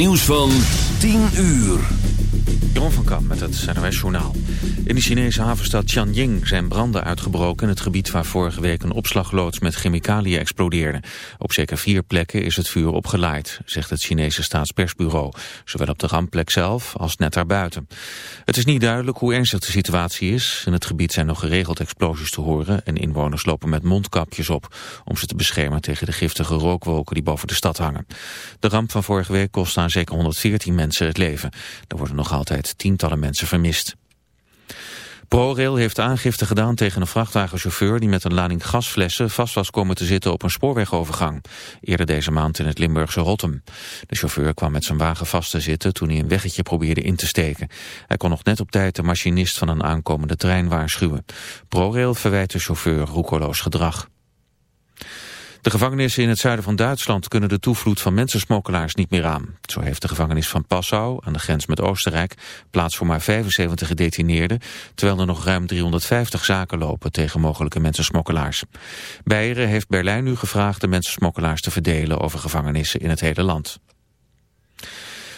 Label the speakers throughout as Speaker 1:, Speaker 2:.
Speaker 1: Nieuws van 10 uur.
Speaker 2: Jeroen van Kamp met het NOS Journaal. In de Chinese havenstad Tianjin zijn branden uitgebroken... in het gebied waar vorige week een opslagloods met chemicaliën explodeerde. Op zeker vier plekken is het vuur opgeleid, zegt het Chinese staatspersbureau. Zowel op de rampplek zelf als net daarbuiten. Het is niet duidelijk hoe ernstig de situatie is. In het gebied zijn nog geregeld explosies te horen... en inwoners lopen met mondkapjes op... om ze te beschermen tegen de giftige rookwolken die boven de stad hangen. De ramp van vorige week kostte aan zeker 114 mensen het leven. Er worden nog altijd tientallen mensen vermist. ProRail heeft aangifte gedaan tegen een vrachtwagenchauffeur die met een lading gasflessen vast was komen te zitten op een spoorwegovergang. Eerder deze maand in het Limburgse Rottem. De chauffeur kwam met zijn wagen vast te zitten toen hij een weggetje probeerde in te steken. Hij kon nog net op tijd de machinist van een aankomende trein waarschuwen. ProRail verwijt de chauffeur roekeloos gedrag. De gevangenissen in het zuiden van Duitsland kunnen de toevloed van mensensmokkelaars niet meer aan. Zo heeft de gevangenis van Passau, aan de grens met Oostenrijk, plaats voor maar 75 gedetineerden, terwijl er nog ruim 350 zaken lopen tegen mogelijke mensensmokkelaars. Beieren heeft Berlijn nu gevraagd de mensensmokkelaars te verdelen over gevangenissen in het hele land.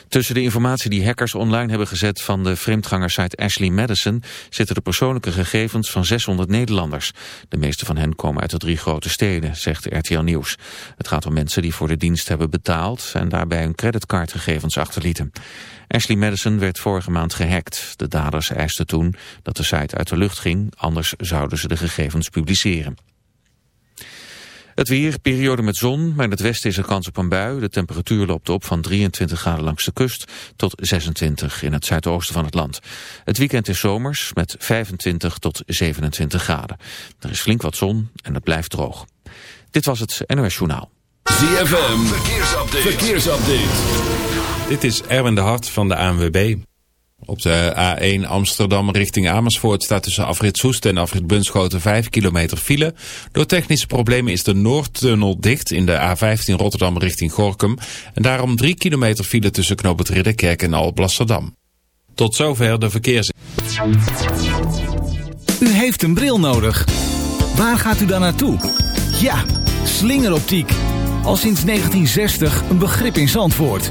Speaker 2: Tussen de informatie die hackers online hebben gezet van de vreemdgangersite Ashley Madison zitten de persoonlijke gegevens van 600 Nederlanders. De meeste van hen komen uit de drie grote steden, zegt RTL Nieuws. Het gaat om mensen die voor de dienst hebben betaald en daarbij hun creditcardgegevens achterlieten. Ashley Madison werd vorige maand gehackt. De daders eisten toen dat de site uit de lucht ging, anders zouden ze de gegevens publiceren. Het weer, periode met zon, maar in het westen is er kans op een bui. De temperatuur loopt op van 23 graden langs de kust tot 26 in het zuidoosten van het land. Het weekend is zomers met 25 tot 27 graden. Er is flink wat zon en het blijft droog. Dit was het NOS Journaal.
Speaker 1: ZFM, verkeersupdate. verkeersupdate.
Speaker 3: Dit is Erwin de Hart van de ANWB. Op de A1 Amsterdam richting Amersfoort staat tussen afrit Soest en afrit Bunschoten 5 kilometer file. Door technische problemen is de Noordtunnel dicht in de A15 Rotterdam richting Gorkum. En daarom 3 kilometer file tussen Knoop het Ridderkerk en Alblasserdam. Tot zover de verkeers...
Speaker 4: U heeft een bril nodig. Waar gaat u dan naartoe? Ja, slingeroptiek. Al sinds 1960 een begrip in Zandvoort.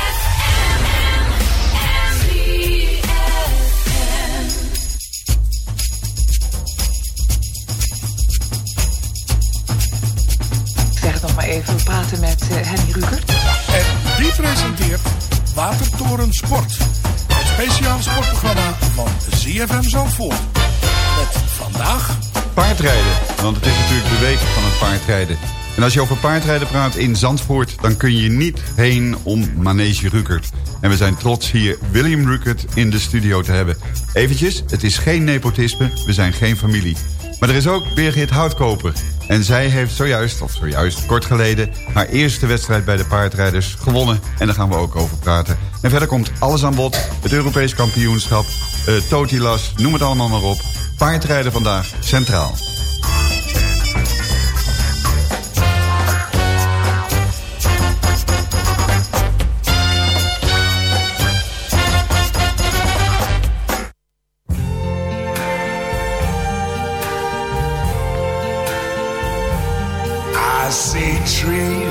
Speaker 5: praten met uh, Henny Rukert.
Speaker 6: En die presenteert Watertoren Sport. Het speciale sportprogramma van ZFM Zandvoort. Met vandaag...
Speaker 7: Paardrijden, want het is natuurlijk de week van het paardrijden. En als je over paardrijden praat in Zandvoort... dan kun je niet heen om Manege Rukert. En we zijn trots hier William Rukert in de studio te hebben. Eventjes, het is geen nepotisme, we zijn geen familie. Maar er is ook Birgit Houtkoper. En zij heeft zojuist, of zojuist kort geleden... haar eerste wedstrijd bij de paardrijders gewonnen. En daar gaan we ook over praten. En verder komt alles aan bod. Het Europees kampioenschap, uh, Totilas, noem het allemaal maar op. Paardrijden vandaag centraal.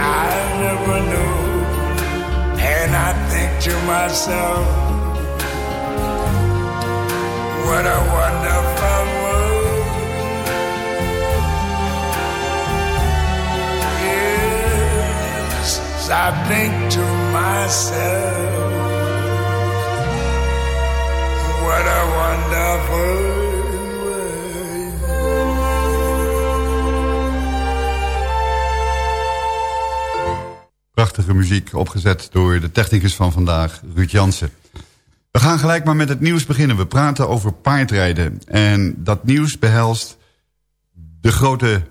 Speaker 8: I ever knew. And I think to myself, what a wonderful world. Yes, I think to myself, what a wonderful
Speaker 7: Muziek, opgezet door de technicus van vandaag, Ruud Jansen. We gaan gelijk maar met het nieuws beginnen. We praten over paardrijden. En dat nieuws behelst de grote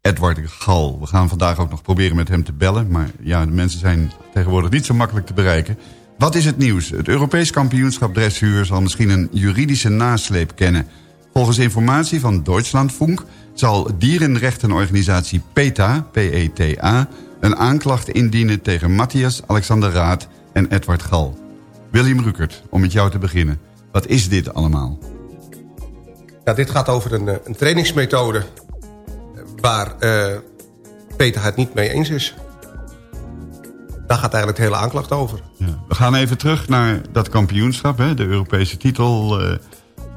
Speaker 7: Edward Gal. We gaan vandaag ook nog proberen met hem te bellen. Maar ja, de mensen zijn tegenwoordig niet zo makkelijk te bereiken. Wat is het nieuws? Het Europees kampioenschap dressuur zal misschien een juridische nasleep kennen. Volgens informatie van Deutschlandfunk zal dierenrechtenorganisatie PETA, P-E-T-A... een aanklacht indienen tegen Matthias Alexander Raad en Edward Gal. William Rukert, om met jou te beginnen. Wat is dit allemaal?
Speaker 9: Ja, dit gaat over een, eh, een trainingsmethode waar eh, Peter het niet mee eens is. Daar gaat eigenlijk de hele aanklacht over.
Speaker 7: Ja. We gaan even terug naar dat kampioenschap. Hè? De Europese titel eh,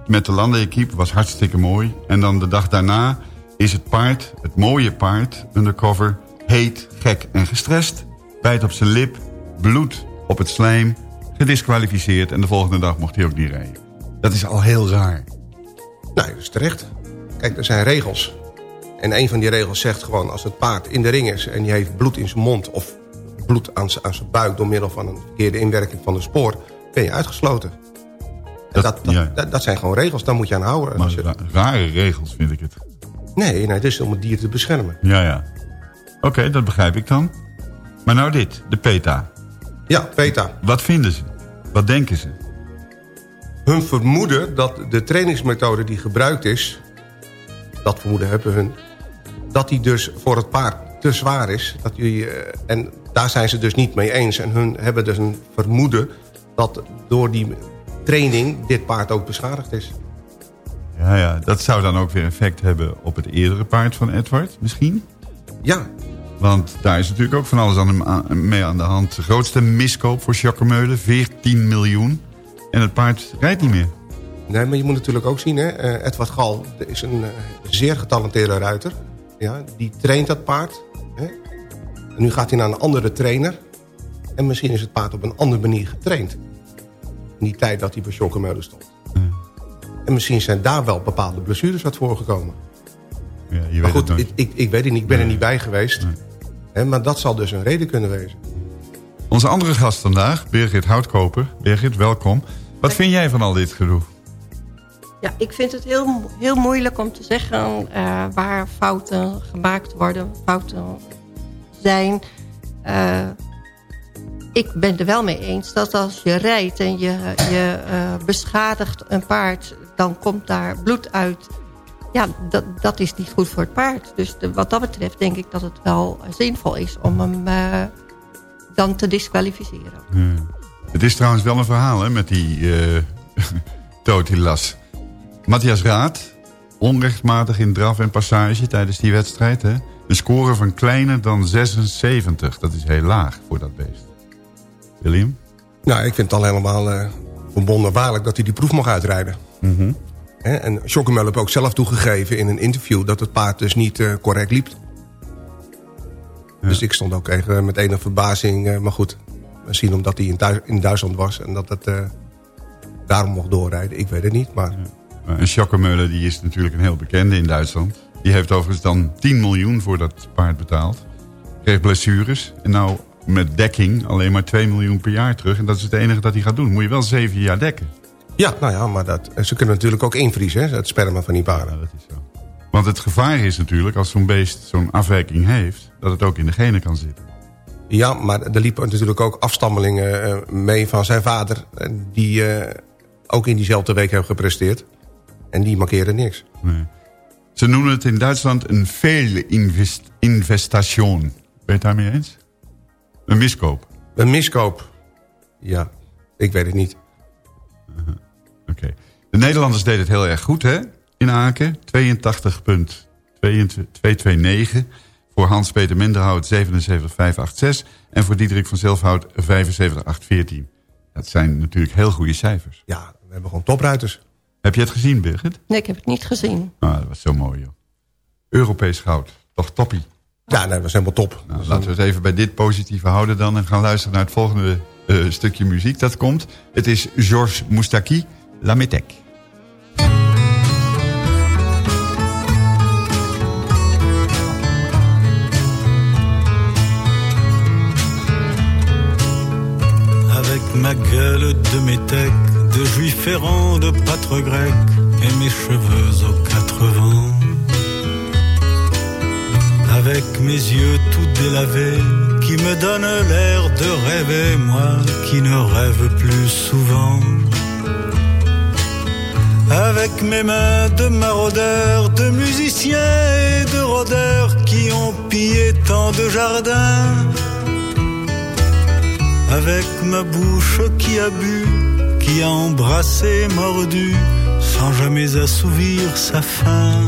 Speaker 7: met de landenequipe was hartstikke mooi. En dan de dag daarna is het paard, het mooie paard, undercover... heet, gek en gestrest, bijt op zijn lip, bloed op het slijm... gedisqualificeerd en de volgende dag mocht hij ook niet rijden. Dat is al heel raar.
Speaker 9: Nee, dat is terecht. Kijk, er zijn regels. En een van die regels zegt gewoon... als het paard in de ring is en die heeft bloed in zijn mond... of bloed aan zijn, buik door middel van een verkeerde inwerking van de spoor... ben je uitgesloten. En
Speaker 7: Dat-
Speaker 9: dat, dat,
Speaker 7: ja.
Speaker 9: dat, dat zijn gewoon regels, daar moet je aan houden. En
Speaker 7: Maar
Speaker 9: je-
Speaker 7: rare regels vind ik het.
Speaker 9: nee, nee, het is om het dier te beschermen.
Speaker 7: Ja, ja. Oké, dat begrijp ik dan. Maar nou dit, de PETA.
Speaker 9: Ja, PETA.
Speaker 7: Wat vinden ze? Wat denken ze?
Speaker 9: Hun vermoeden dat de trainingsmethode die gebruikt is... dat vermoeden hebben hun... dat die dus voor het paard te zwaar is. Dat die, eh, en daar zijn ze dus niet mee eens. En hun hebben dus een vermoeden dat door die training... dit paard ook beschadigd is.
Speaker 7: Ja, ja, dat zou dan ook weer effect hebben op het eerdere paard van Edward, misschien?
Speaker 9: Ja,
Speaker 7: Want daar is natuurlijk ook van alles aan, mee aan de hand. De grootste miskoop voor Jacques 14 miljoen. En het paard rijdt niet meer.
Speaker 9: nee, maar je moet natuurlijk ook zien... Hè, eh, Edward Gal is een eh, zeer getalenteerde ruiter. Ja, die traint dat paard. Hè. En nu gaat hij naar een andere trainer. En misschien is het paard op een andere manier getraind. In die tijd dat hij bij Schokkenmeulen stond. En misschien zijn daar wel bepaalde blessures uit voorgekomen.
Speaker 7: Ja, je
Speaker 9: Maar
Speaker 7: weet het
Speaker 9: goed, ik, ik, ik weet het niet, ik ben er niet bij geweest. Maar dat zal dus een reden kunnen wezen.
Speaker 7: Onze andere gast vandaag, Birgit Houtkoper. Birgit, welkom. Wat vind jij van al dit gedoe?
Speaker 10: Ja, ik vind het heel, heel moeilijk om te zeggen eh, waar fouten gemaakt worden, fouten zijn. Eh, ik ben er wel mee eens dat als je rijdt en je, je eh, beschadigt een paard... dan komt daar bloed uit. Ja, dat, dat is niet goed voor het paard. Dus de, wat dat betreft denk ik dat het wel zinvol is om hem uh, dan te disqualificeren.
Speaker 7: Ja. Het is trouwens wel een verhaal hè, met die uh, Totilas. Matthias Raad, onrechtmatig in draf en passage tijdens die wedstrijd. Hè? Een score van kleiner dan 76. Dat is heel laag voor dat beest. William?
Speaker 9: Nou, ik vind het al helemaal uh, wonderbaarlijk dat hij die proef mag uitrijden.
Speaker 7: Mm -hmm.
Speaker 9: En Schokkenmel heeft ook zelf toegegeven in een interview... dat het paard dus niet uh, correct liep. Ja. Dus ik stond ook even met enige verbazing. Uh, maar goed, misschien omdat hij in, Duits in, Duitsland was... en dat het uh, daarom mocht doorrijden. Ik weet het niet, maar...
Speaker 7: Ja. En Schokkenmeulen die is natuurlijk een heel bekende in Duitsland. Die heeft overigens dan 10 miljoen voor dat paard betaald. Kreeg blessures. En nou met dekking alleen maar 2 miljoen per jaar terug. En dat is het enige dat hij gaat doen. Moet je wel 7 jaar dekken.
Speaker 9: Ja, nou ja, maar dat, ze kunnen natuurlijk ook invriezen, hè, het sperma van die paarden.
Speaker 7: Ja, dat is zo. Want het gevaar is natuurlijk, als zo'n beest zo'n afwijking heeft... dat het ook in de genen kan zitten.
Speaker 9: Ja, maar er liepen natuurlijk ook afstammelingen uh, mee van zijn vader... die uh, ook in diezelfde week hebben gepresteerd. En die markeren niks.
Speaker 7: Nee. Ze noemen het in Duitsland een fehlinvestation. Ben je het daarmee eens? Een miskoop.
Speaker 9: Een miskoop. Ja, ik weet het niet.
Speaker 7: Uh -huh. De Nederlanders deden het heel erg goed, hè? In Aken. 82,229. Voor Hans-Peter Minderhout 77,586. En voor Diederik van Zelfhout 75,814. Dat zijn natuurlijk heel goede cijfers.
Speaker 9: Ja, we hebben gewoon topruiters.
Speaker 7: Heb je het gezien, Birgit?
Speaker 10: Nee, ik heb het niet gezien.
Speaker 7: Ah, dat was zo mooi, joh. Europees goud. Toch toppie.
Speaker 9: Ja, nee, dat was helemaal top.
Speaker 7: Nou, laten we het even bij dit positieve houden dan... en gaan luisteren naar het volgende uh, stukje muziek dat komt. Het is Georges Moustaki, La Métèque.
Speaker 11: Avec ma gueule de métèque, de juif errant, de pâtre grec, et mes cheveux aux quatre vents. Avec mes yeux tout délavés, qui me donnent l'air de rêver, moi qui ne rêve plus souvent. Avec mes mains de maraudeurs, de musiciens et de rôdeurs qui ont pillé tant de jardins. Avec ma bouche qui a bu, qui a embrassé, mordu, sans jamais assouvir sa faim.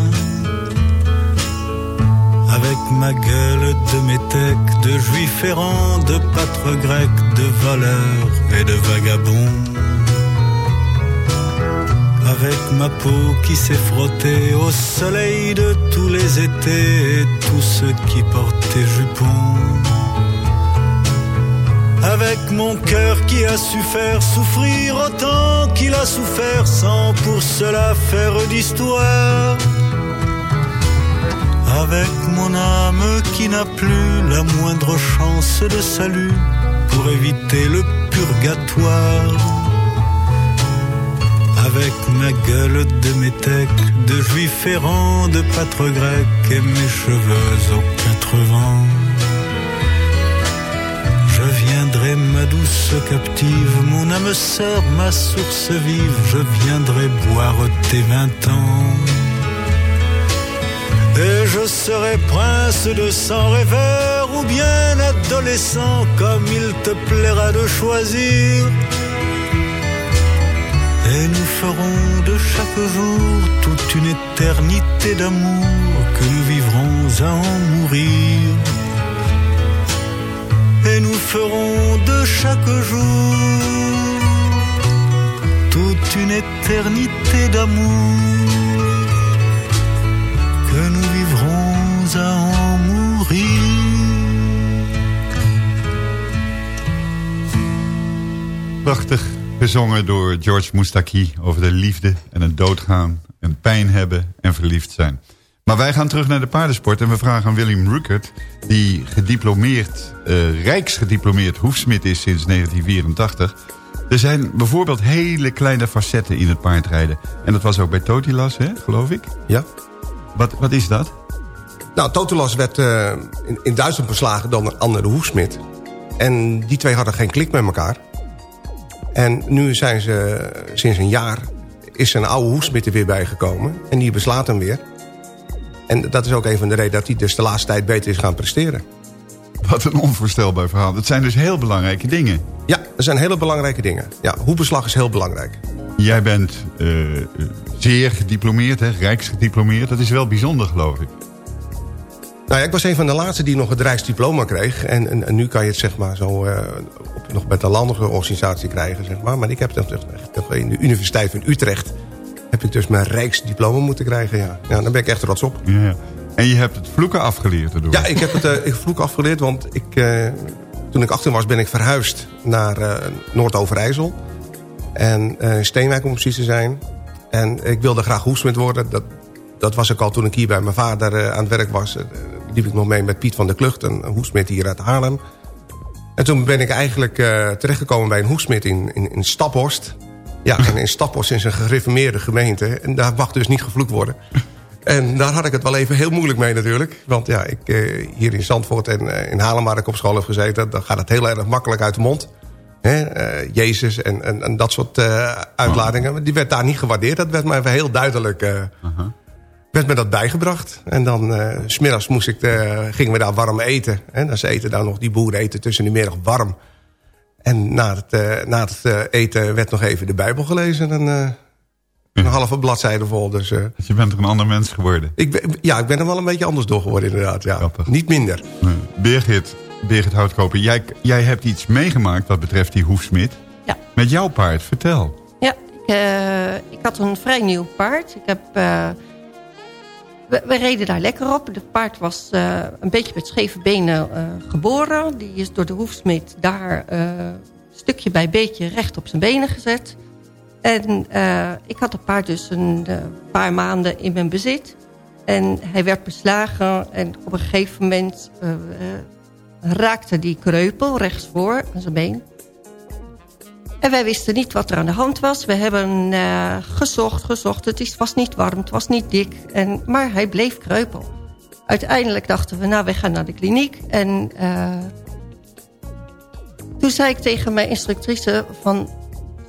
Speaker 11: Avec ma gueule de métèque, de juif errant, de pâtre grec, de voleur et de vagabond. Ma peau qui s'est frottée au soleil de tous les étés et tous ceux qui portaient jupons. Avec mon cœur qui a su faire souffrir autant qu'il a souffert sans pour cela faire d'histoire. Avec mon âme qui n'a plus la moindre chance de salut pour éviter le purgatoire. Avec ma gueule de métèque, de juif errant, de pâtre grec et mes cheveux aux quatre vents. Je viendrai, ma douce captive, mon âme sœur, ma source vive, je viendrai boire tes vingt ans. Et je serai prince de sang rêveur ou bien adolescent, comme il te plaira de choisir. Et nous ferons de chaque jour toute une éternité d'amour que nous vivrons à en mourir. Et nous ferons de chaque jour toute une éternité d'amour que nous vivrons à en mourir.
Speaker 7: Prachtig gezongen door George Moustaki over de liefde en het doodgaan en pijn hebben en verliefd zijn. Maar wij gaan terug naar de paardensport en we vragen aan William Ruckert... die gediplomeerd, uh, rijksgediplomeerd hoefsmid is sinds 1984. Er zijn bijvoorbeeld hele kleine facetten in het paardrijden. En dat was ook bij Totilas, hè, geloof ik?
Speaker 9: Ja.
Speaker 7: Wat, wat is dat?
Speaker 9: Nou, Totilas werd uh, in, in Duitsland beslagen door een andere hoefsmid. En die twee hadden geen klik met elkaar. En nu zijn ze sinds een jaar is een oude er weer bijgekomen. En die beslaat hem weer. En dat is ook een van de redenen dat hij dus de laatste tijd beter is gaan presteren.
Speaker 7: Wat een onvoorstelbaar verhaal. Dat zijn dus heel belangrijke dingen.
Speaker 9: Ja, dat zijn hele belangrijke dingen. Ja, hoebeslag is heel belangrijk.
Speaker 7: Jij bent uh, zeer gediplomeerd, hè, rijksgediplomeerd. Dat is wel bijzonder, geloof ik.
Speaker 9: Nou ja, ik was een van de laatste die nog het rijksdiploma kreeg. En, en, en nu kan je het zeg maar zo uh, op, nog met een landige organisatie krijgen. Zeg maar. maar ik heb het toch in de Universiteit van Utrecht... heb ik dus mijn rijksdiploma moeten krijgen. Ja. Ja, daar ben ik echt trots op.
Speaker 7: Ja. En je hebt het vloeken afgeleerd erdoor?
Speaker 9: Ja, ik heb het uh, vloeken afgeleerd, want ik, uh, toen ik 18 was ben ik verhuisd naar uh, Noord-Overijssel. En Steenwijk om precies te zijn. En ik wilde graag hoesmid worden. Dat, dat was ik al toen ik hier bij mijn vader aan het werk was. liep ik nog mee met Piet van der Klucht, een hoesmid hier uit Haarlem. En toen ben ik eigenlijk terechtgekomen bij een hoesmid in, in, in Staphorst. Ja, en in Staphorst is een gereformeerde gemeente. En daar mag dus niet gevloekt worden. En daar had ik het wel even heel moeilijk mee natuurlijk. Want ja, ik, uh, hier in Zandvoort en uh, in Haarlem waar ik op school heb gezeten... dan gaat het heel erg makkelijk uit de mond. Hè? Uh, Jezus en, en, en, dat soort uitladingen. Die werd daar niet gewaardeerd. Dat werd even heel duidelijk... -huh. Werd me dat bijgebracht. En dan, uh, smiddags moest ik, gingen we daar warm eten. En dan ze eten daar nog, die boeren eten tussen de middag warm. En na het, na het eten werd nog even de Bijbel gelezen. En een halve bladzijde vol. Dus, uh,
Speaker 7: dus je bent er een ander mens geworden?
Speaker 9: Ik ben, ja, ik ben er wel een beetje anders door geworden inderdaad. Ja. Niet minder.
Speaker 7: Nee. Birgit, Birgit Houtkoper, jij, jij hebt iets meegemaakt wat betreft die hoefsmid.
Speaker 10: Ja.
Speaker 7: Met jouw paard, vertel.
Speaker 10: Ja, ik, uh, ik had een vrij nieuw paard. Ik heb, uh, we, reden daar lekker op. Het paard was een beetje met scheve benen geboren. Die is door de hoefsmid daar stukje bij beetje recht op zijn benen gezet. En ik had het paard dus een paar maanden in mijn bezit. En hij werd beslagen en op een gegeven moment raakte die kreupel rechtsvoor aan zijn been. En wij wisten niet wat er aan de hand was. We hebben gezocht, gezocht. Het is, was niet warm, het was niet dik. En, maar hij bleef kreupel. Uiteindelijk dachten we, nou, we gaan naar de kliniek. En toen zei ik tegen mijn instructrice van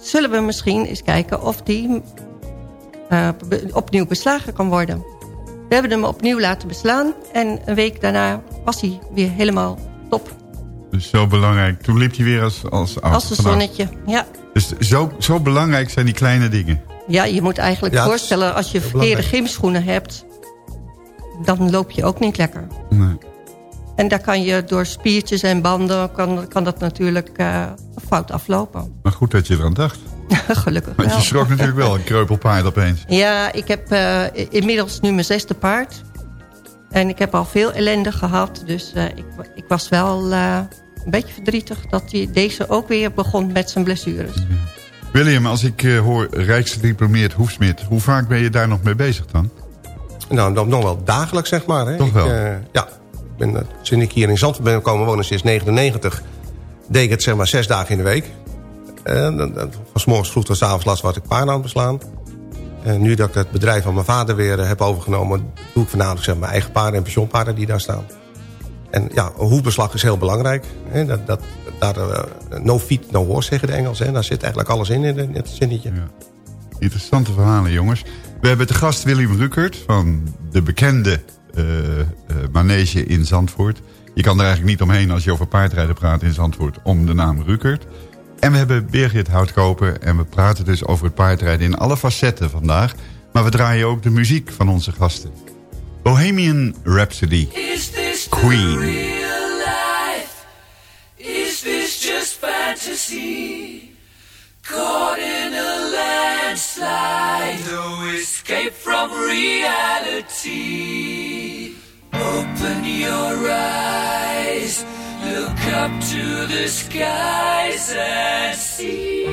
Speaker 10: zullen we misschien eens kijken of die uh, opnieuw beslagen kan worden. We hebben hem opnieuw laten beslaan en een week daarna was hij weer helemaal top.
Speaker 7: Dus zo belangrijk. Toen liep hij weer als Als,
Speaker 10: als een zonnetje, ja.
Speaker 7: Dus zo, zo belangrijk zijn die kleine dingen.
Speaker 10: Ja, je moet eigenlijk ja, voorstellen als je verkeerde gymschoenen hebt... dan loop je ook niet lekker.
Speaker 7: Nee.
Speaker 10: En daar kan je door spiertjes en banden... kan, kan dat natuurlijk uh, fout aflopen.
Speaker 7: Maar goed dat je eraan dacht.
Speaker 10: Gelukkig
Speaker 7: Want je schrok natuurlijk wel een kreupelpaard opeens.
Speaker 10: Ja, ik heb uh, inmiddels nu mijn zesde paard. En ik heb al veel ellende gehad. Dus uh, ik, ik, was wel uh, een beetje verdrietig... dat die, deze ook weer begon met zijn blessures. Ja.
Speaker 7: William, als ik hoor rijksgediplomeerd hoefsmid... hoe vaak ben je daar nog mee bezig dan?
Speaker 9: Nou, dan nog wel dagelijks, zeg maar. Hè.
Speaker 7: Toch wel?
Speaker 9: Ik, ja, ben, sinds ik hier in Zandvoort ben komen wonen sinds 99... deed ik het zeg maar zes dagen in de week. Uh, van s morgens vroeg tot s avonds last wat ik paarden aan het beslaan. En nu dat ik het bedrijf van mijn vader weer uh, heb overgenomen... doe ik voornamelijk zeg, mijn eigen paarden en pensioenpaarden die daar staan. En ja, hoefbeslag is heel belangrijk. Dat, dat, daar, uh, no feet, no horse zeggen de Engels. Daar zit eigenlijk alles in, in het zinnetje. Ja.
Speaker 7: Interessante verhalen, jongens. We hebben te gast Willem Ruckert van de bekende uh, manege in Zandvoort. Je kan er eigenlijk niet omheen als je over paardrijden praat in Zandvoort... om de naam Ruckert. En we hebben Birgit Houtkoper en we praten dus over het paardrijden in alle facetten vandaag. Maar we draaien ook de muziek van onze gasten. Bohemian Rhapsody. Queen. Is this just fantasy? Caught in a landslide. No escape from reality. Open your eyes. Look up to the skies and see.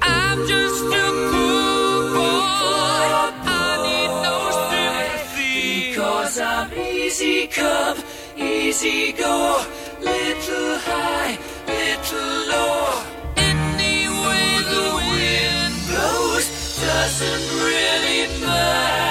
Speaker 7: I'm just a poor boy. I need no sympathy. Because I'm easy come, easy go. Little high, little low. Any way the wind blows doesn't really matter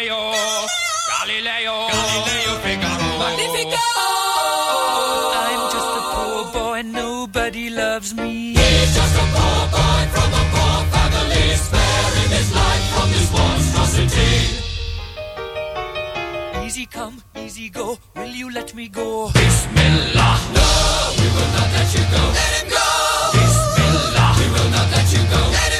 Speaker 12: Galileo, Galileo, Galileo Figaro. Magnifico! I'm just a poor boy, and nobody loves me. He's just a poor boy from a poor family, sparing his life from this monstrosity. Easy come, easy go, will you let me go? Bismillah, no, we will not let you go. Let him go! Bismillah, we will not let you go. Let him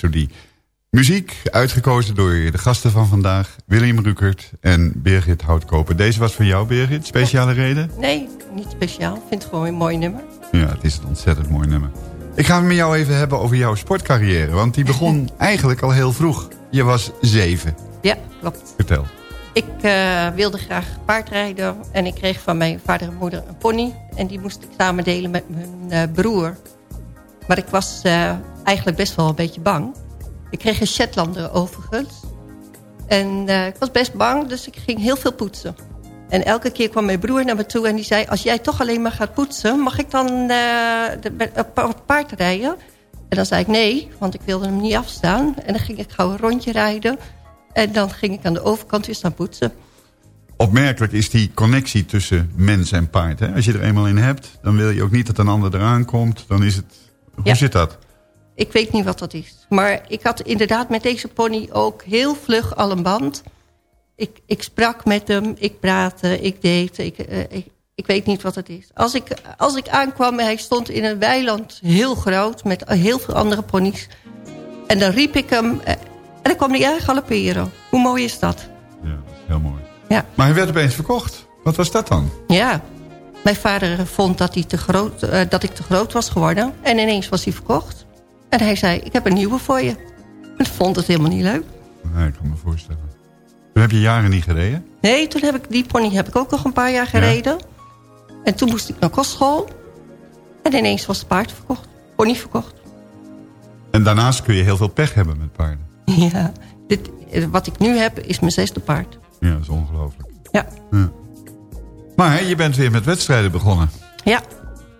Speaker 7: Rhapsody. Muziek uitgekozen door de gasten van vandaag, William Rukert en Birgit Houtkoper. Deze was voor jou, Birgit, speciale reden?
Speaker 10: Nee, niet speciaal. Ik vind het gewoon een mooi nummer.
Speaker 7: Ja, het is een ontzettend mooi nummer. Ik ga het met jou even hebben over jouw sportcarrière, want die begon eigenlijk al heel vroeg. Je was zeven.
Speaker 10: Ja, klopt.
Speaker 7: Vertel.
Speaker 10: Ik eh, wilde graag paardrijden en ik kreeg van mijn vader en moeder een pony. En die moest ik samen delen met mijn eh, broer. Maar ik was eh, eigenlijk best wel een beetje bang. Ik kreeg een Shetlander overigens. En eh, ik was best bang, dus ik ging heel veel poetsen. En elke keer kwam mijn broer naar me toe en die zei... als jij toch alleen maar gaat poetsen, mag ik dan op paard rijden? En dan zei ik nee, want ik wilde hem niet afstaan. En dan ging ik gauw een rondje rijden. En dan ging ik aan de overkant weer staan poetsen.
Speaker 7: Opmerkelijk is die connectie tussen mens en paard. Hè? Als je er eenmaal in hebt, dan wil je ook niet dat een ander eraan komt. Dan is het... Hoe
Speaker 10: Ja.
Speaker 7: zit dat?
Speaker 10: Ik weet niet wat dat is. Maar ik had inderdaad met deze pony ook heel vlug al een band. Ik, ik sprak met hem, ik praatte, ik deed. Ik, eh, ik, ik weet niet wat het is. Als ik, als ik aankwam hij stond in een weiland heel groot... met heel veel andere ponies. En dan riep ik hem... eh, en dan kwam hij aan galopperen. Hoe mooi is dat?
Speaker 7: Heel mooi.
Speaker 10: Ja.
Speaker 7: Maar hij werd opeens verkocht. Wat was dat dan?
Speaker 10: Ja. Mijn vader vond dat, hij te groot, eh, dat ik te groot was geworden. En ineens was hij verkocht. En hij zei, ik heb een nieuwe voor je. Ik vond het helemaal niet leuk.
Speaker 7: Nee, ik kan me voorstellen. Toen heb je jaren niet gereden?
Speaker 10: Nee, toen heb ik die pony heb ik ook nog een paar jaar gereden. En toen moest ik naar kostschool. En ineens was het paard verkocht. Pony verkocht.
Speaker 7: En daarnaast kun je heel veel pech hebben met paarden.
Speaker 10: Ja, dit, wat ik nu heb is mijn zesde paard.
Speaker 7: Ja, dat is ongelooflijk.
Speaker 10: Ja.
Speaker 7: Ja. Maar je bent weer met wedstrijden begonnen.
Speaker 10: Ja,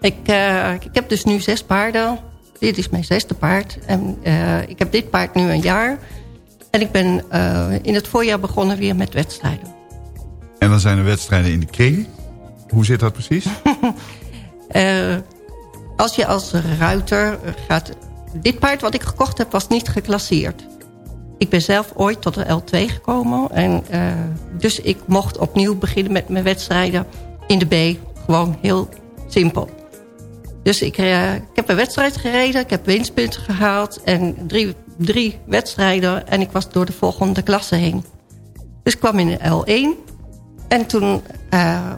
Speaker 10: ik, eh, ik heb dus nu zes paarden. Dit is mijn zesde paard. En eh, ik heb dit paard nu een jaar. En ik ben eh, in het voorjaar begonnen weer met wedstrijden.
Speaker 7: En dan zijn er wedstrijden in de kring. Hoe zit dat precies?
Speaker 10: Als je als ruiter gaat... Dit paard wat ik gekocht heb was niet geclasseerd. Ik ben zelf ooit tot de L2 gekomen. En, eh, dus ik mocht opnieuw beginnen met mijn wedstrijden in de B. Gewoon heel simpel. Dus ik, eh, ik heb een wedstrijd gereden, ik heb winstpunten gehaald... en drie, drie wedstrijden en ik was door de volgende klasse heen. Dus ik kwam in de L1 en toen uh,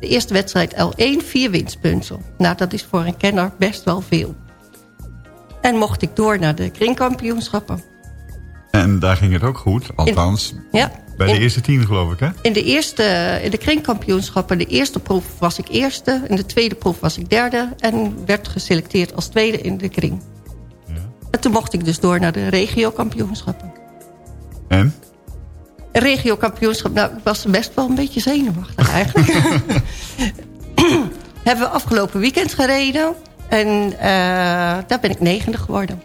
Speaker 10: de eerste wedstrijd L1, vier winstpunten. Nou, dat is voor een kenner best wel veel. En mocht ik door naar de kringkampioenschappen.
Speaker 7: En daar ging het ook goed, althans
Speaker 10: in, ja,
Speaker 7: bij de
Speaker 10: in,
Speaker 7: eerste tien geloof ik, hè?
Speaker 10: In de, eerste, in de kringkampioenschappen, de eerste proef was ik eerste... in de tweede proef was ik derde... en werd geselecteerd als tweede in de kring. Ja. En toen mocht ik dus door naar de regiokampioenschappen.
Speaker 7: En?
Speaker 10: Regiokampioenschap, nou, ik was best wel een beetje zenuwachtig eigenlijk. Hebben we afgelopen weekend gereden... En uh, daar ben ik negende geworden.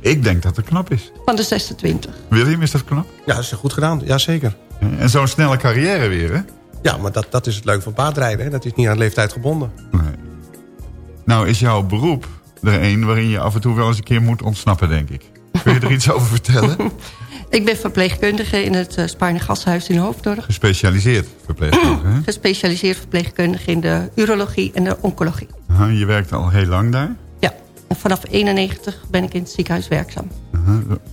Speaker 7: Ik denk dat het knap is.
Speaker 10: Van de 26.
Speaker 7: William, is dat knap?
Speaker 9: Ja, dat is goed gedaan. Jazeker.
Speaker 7: En zo'n snelle carrière weer, hè?
Speaker 9: Ja, maar dat, dat is het leuke van paardrijden. Hè? Dat is niet aan leeftijd gebonden. Nee.
Speaker 7: Nou, is jouw beroep er een waarin je af en toe wel eens een keer moet ontsnappen, denk ik. Kun je er iets over vertellen?
Speaker 10: Ik ben verpleegkundige in het uh, Spaarne Gashuis in Hoofddorp.
Speaker 7: Gespecialiseerd verpleegkundige, hè?
Speaker 10: Gespecialiseerd verpleegkundige in de urologie en de oncologie.
Speaker 7: Aha, je werkt al heel lang daar?
Speaker 10: En vanaf 91 ben ik in het ziekenhuis werkzaam.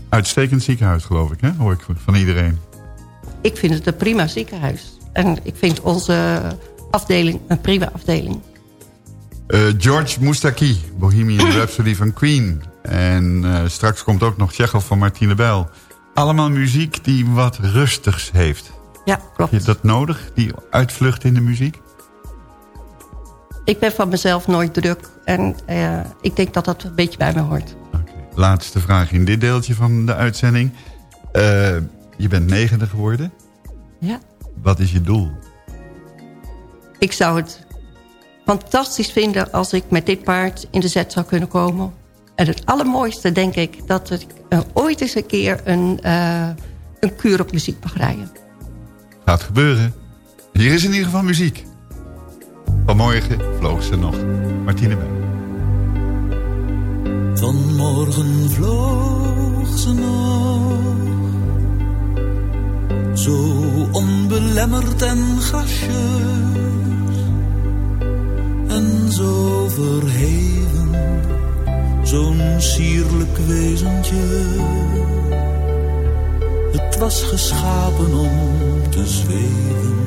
Speaker 7: Uitstekend ziekenhuis, geloof ik, hè? hoor ik van iedereen.
Speaker 10: Ik vind het een prima ziekenhuis. En ik vind onze afdeling een prima afdeling.
Speaker 7: Uh, George Moustaki, Bohemian Rhapsody van Queen. En uh, straks komt ook nog Tsjechov van Martine Bijl. Allemaal muziek die wat rustigs heeft.
Speaker 10: Ja, klopt.
Speaker 7: Heb je dat nodig, die uitvlucht in de muziek?
Speaker 10: Ik ben van mezelf nooit druk. En uh, ik denk dat dat een beetje bij me hoort.
Speaker 7: Okay. Laatste vraag in dit deeltje van de uitzending. Uh, je bent negende geworden.
Speaker 10: Ja.
Speaker 7: Wat is je doel?
Speaker 10: Ik zou het fantastisch vinden als ik met dit paard in de zet zou kunnen komen. En het allermooiste denk ik dat ik uh, ooit eens een keer een, een kuur op muziek mag rijden.
Speaker 7: Gaat gebeuren. Hier is in ieder geval muziek. Vanmorgen vloog ze nog. Martine Bij.
Speaker 13: Vanmorgen vloog ze nog. Zo onbelemmerd en gracieus. En zo verheven. Zo'n sierlijk wezentje. Het was geschapen om te zweven.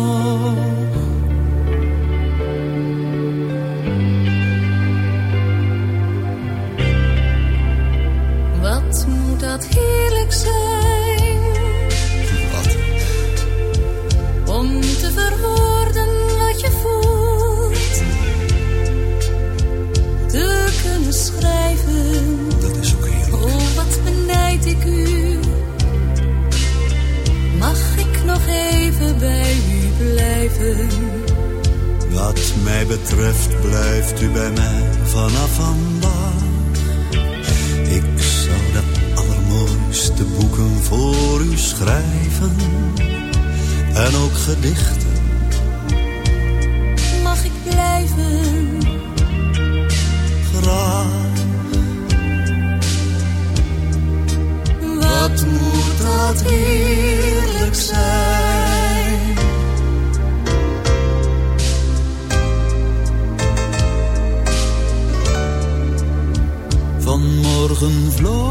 Speaker 12: Zijn?
Speaker 13: Wat?
Speaker 12: Om te verwoorden wat je voelt. Te kunnen schrijven.
Speaker 13: Dat is ook heerlijk.
Speaker 12: Oh, wat benijd ik u. Mag ik nog even bij u blijven?
Speaker 13: Wat mij betreft blijft u bij mij vanaf vandaag. Allermooiste boeken voor u schrijven. En ook gedichten.
Speaker 12: Mag ik blijven?
Speaker 13: Graag.
Speaker 12: Wat moet dat heerlijk zijn?
Speaker 13: Vanmorgen vloog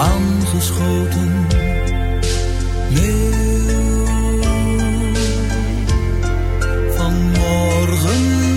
Speaker 13: aangeschoten
Speaker 14: van morgen.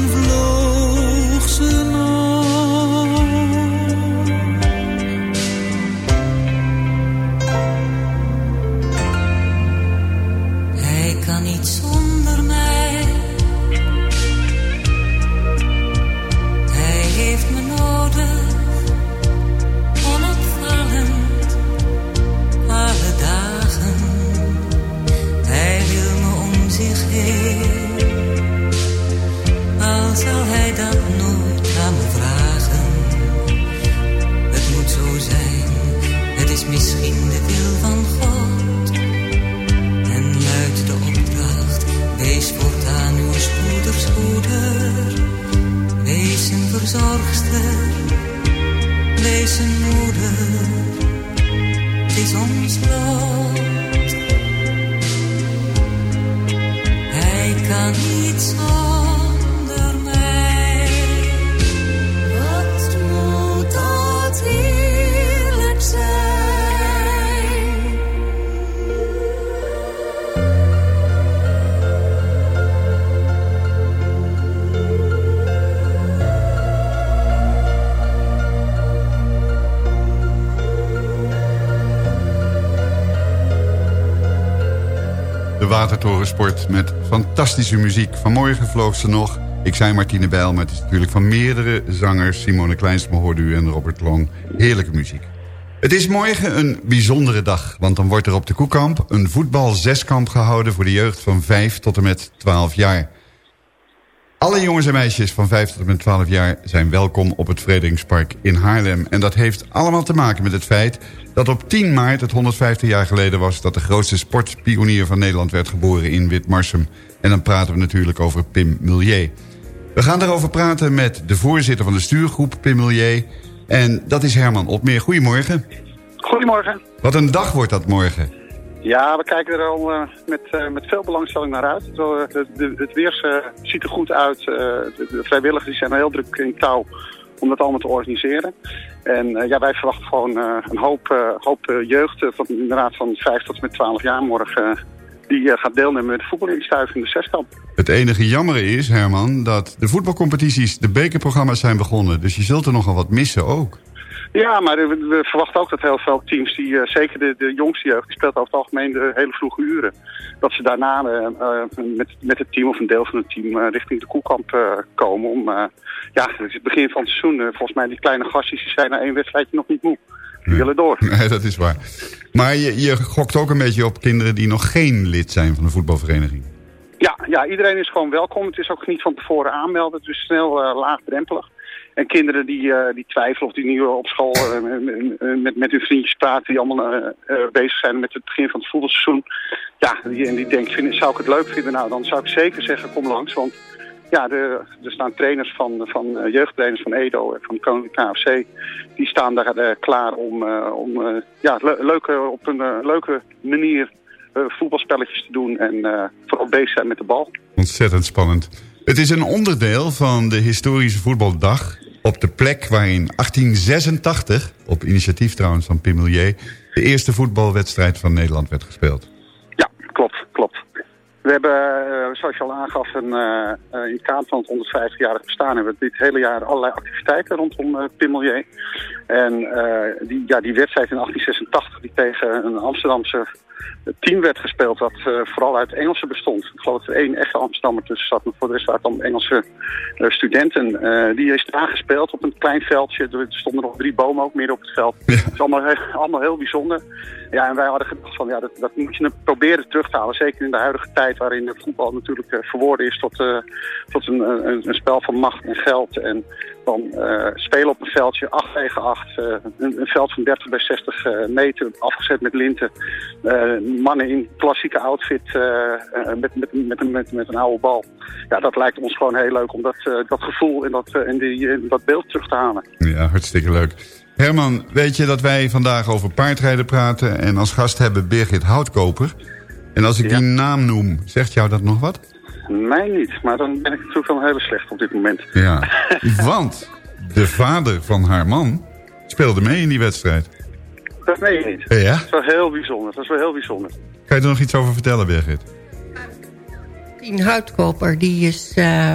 Speaker 7: De Watertorensport met fantastische muziek. Vanmorgen vloog ze nog. Ik zei Martine Bijl, maar het is natuurlijk van meerdere zangers. Simone Kleinsma hoorde u en Robert Long. Heerlijke muziek. Het is morgen een bijzondere dag, want dan wordt er op de Koekamp... een voetbal-zeskamp gehouden voor de jeugd van 5 tot en met 12 jaar. Alle jongens en meisjes van 5 tot en met 12 jaar zijn welkom op het Vrederingspark in Haarlem. En dat heeft allemaal te maken met het feit dat op 10 maart het 150 jaar geleden was... dat de grootste sportpionier van Nederland werd geboren in Witmarsum. En dan praten we natuurlijk over Pim Milieu. We gaan daarover praten met de voorzitter van de stuurgroep Pim Milieu. En dat is Herman Opmeer. Goedemorgen.
Speaker 15: Goedemorgen.
Speaker 7: Wat een dag wordt dat morgen.
Speaker 15: Ja, we kijken er al eh, met, eh, met veel belangstelling naar uit. Zo, eh, het weer ziet er goed uit. De, de vrijwilligers zijn heel druk in touw om dat allemaal te organiseren. En ja, wij verwachten gewoon een hoop, eh, hoop jeugd, van, inderdaad van 5 tot met 12 jaar morgen, die gaat deelnemen met de voetbalinstuif in de zeskamp.
Speaker 7: Het enige jammer is, Herman, dat de voetbalcompetities, de bekerprogramma's zijn begonnen. Dus je zult er nogal wat missen ook.
Speaker 15: Ja, maar we, verwachten ook dat heel veel teams, die, eh, zeker de, de jongste jeugd, die speelt over het algemeen de hele vroege uren. Dat ze daarna eh, eh, met, met het team of een deel van het team richting de koelkamp komen. Om, ja, het is het begin van het seizoen. volgens mij die kleine gastjes die zijn na één wedstrijdje nog niet moe. Die willen door.
Speaker 7: Nee, dat is waar. Maar je, je gokt ook een beetje op kinderen die nog geen lid zijn van de voetbalvereniging.
Speaker 15: Ja, ja, iedereen is gewoon welkom. Het is ook niet van tevoren aanmelden. Het is snel laagdrempelig. En kinderen die, eh, die twijfelen of die nu op school eh, met, met, hun vriendjes praten... die allemaal eh, eh, bezig zijn met het begin van het voetbalseizoen... ja, die, en die denken, vind, zou ik het leuk vinden? Nou, dan zou ik zeker zeggen, kom langs. Want ja, er staan trainers van, van eh, jeugdtrainers van Edo en van Koninklijke KFC... die staan daar eh, klaar om, eh, om eh, ja, le- leuke, op een eh, leuke manier... eh, voetbalspelletjes te doen en eh, vooral bezig zijn met de bal.
Speaker 7: Ontzettend spannend. Het is een onderdeel van de historische voetbaldag... op de plek waar in 1886, op initiatief trouwens van Pim Milieu... de eerste voetbalwedstrijd van Nederland werd gespeeld.
Speaker 15: Ja, klopt, klopt. We hebben, eh, zoals je al aangaf, een, eh, eh, in het van het 150-jarig bestaan... hebben we dit hele jaar allerlei activiteiten rondom uh, Pimelier. En die, ja, die wedstrijd in 1886 die tegen een Amsterdamse team werd gespeeld... wat eh, vooral uit Engelsen bestond. Ik geloof dat er één echte Amsterdammer tussen zat... maar voor de rest waren het dan Engelse eh, studenten. Eh, die is daar gespeeld op een klein veldje. Er stonden nog drie bomen ook midden op het veld. Het is allemaal, allemaal heel bijzonder. Ja, en wij hadden gedacht van ja, dat, dat moet je proberen terug te halen. Zeker in de huidige tijd waarin voetbal natuurlijk eh, verworden is tot, eh, tot een, een, een spel van macht en geld. En dan eh, spelen op een veldje 8 tegen 8. eh, een, veld van 30 bij 60 eh, meter, afgezet met linten. Mannen in klassieke outfit met, met, met, een- met, een oude bal. Ja, dat lijkt ons gewoon heel leuk om dat, dat gevoel en dat, en die, eh, dat beeld terug te halen.
Speaker 7: Ja, hartstikke leuk. Herman, weet je dat wij vandaag over paardrijden praten... en als gast hebben Birgit Houtkoper. En als ik die naam noem, zegt jou dat nog wat?
Speaker 15: Mij niet, maar dan ben ik natuurlijk wel heel slecht op dit moment.
Speaker 7: Ja, want de vader van haar man speelde mee in die wedstrijd.
Speaker 15: Dat meen je niet.
Speaker 7: Ja?
Speaker 15: Dat is wel heel bijzonder. Dat is wel heel bijzonder.
Speaker 7: Kan je er nog iets over vertellen, Birgit?
Speaker 10: Tien Houtkoper, die is, eh,